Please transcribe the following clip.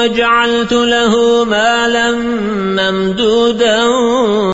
وجعلت له مالا ممدودا